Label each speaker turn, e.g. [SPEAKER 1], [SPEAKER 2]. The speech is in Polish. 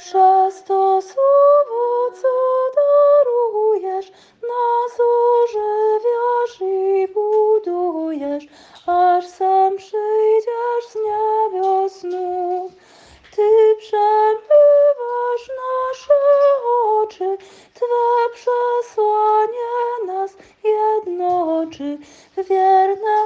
[SPEAKER 1] przez to słowo, co darujesz, nas ożywiasz i budujesz, aż sam przyjdziesz z niebios znów. Ty przemywasz nasze oczy, Twe przesłanie nas jednoczy w wierne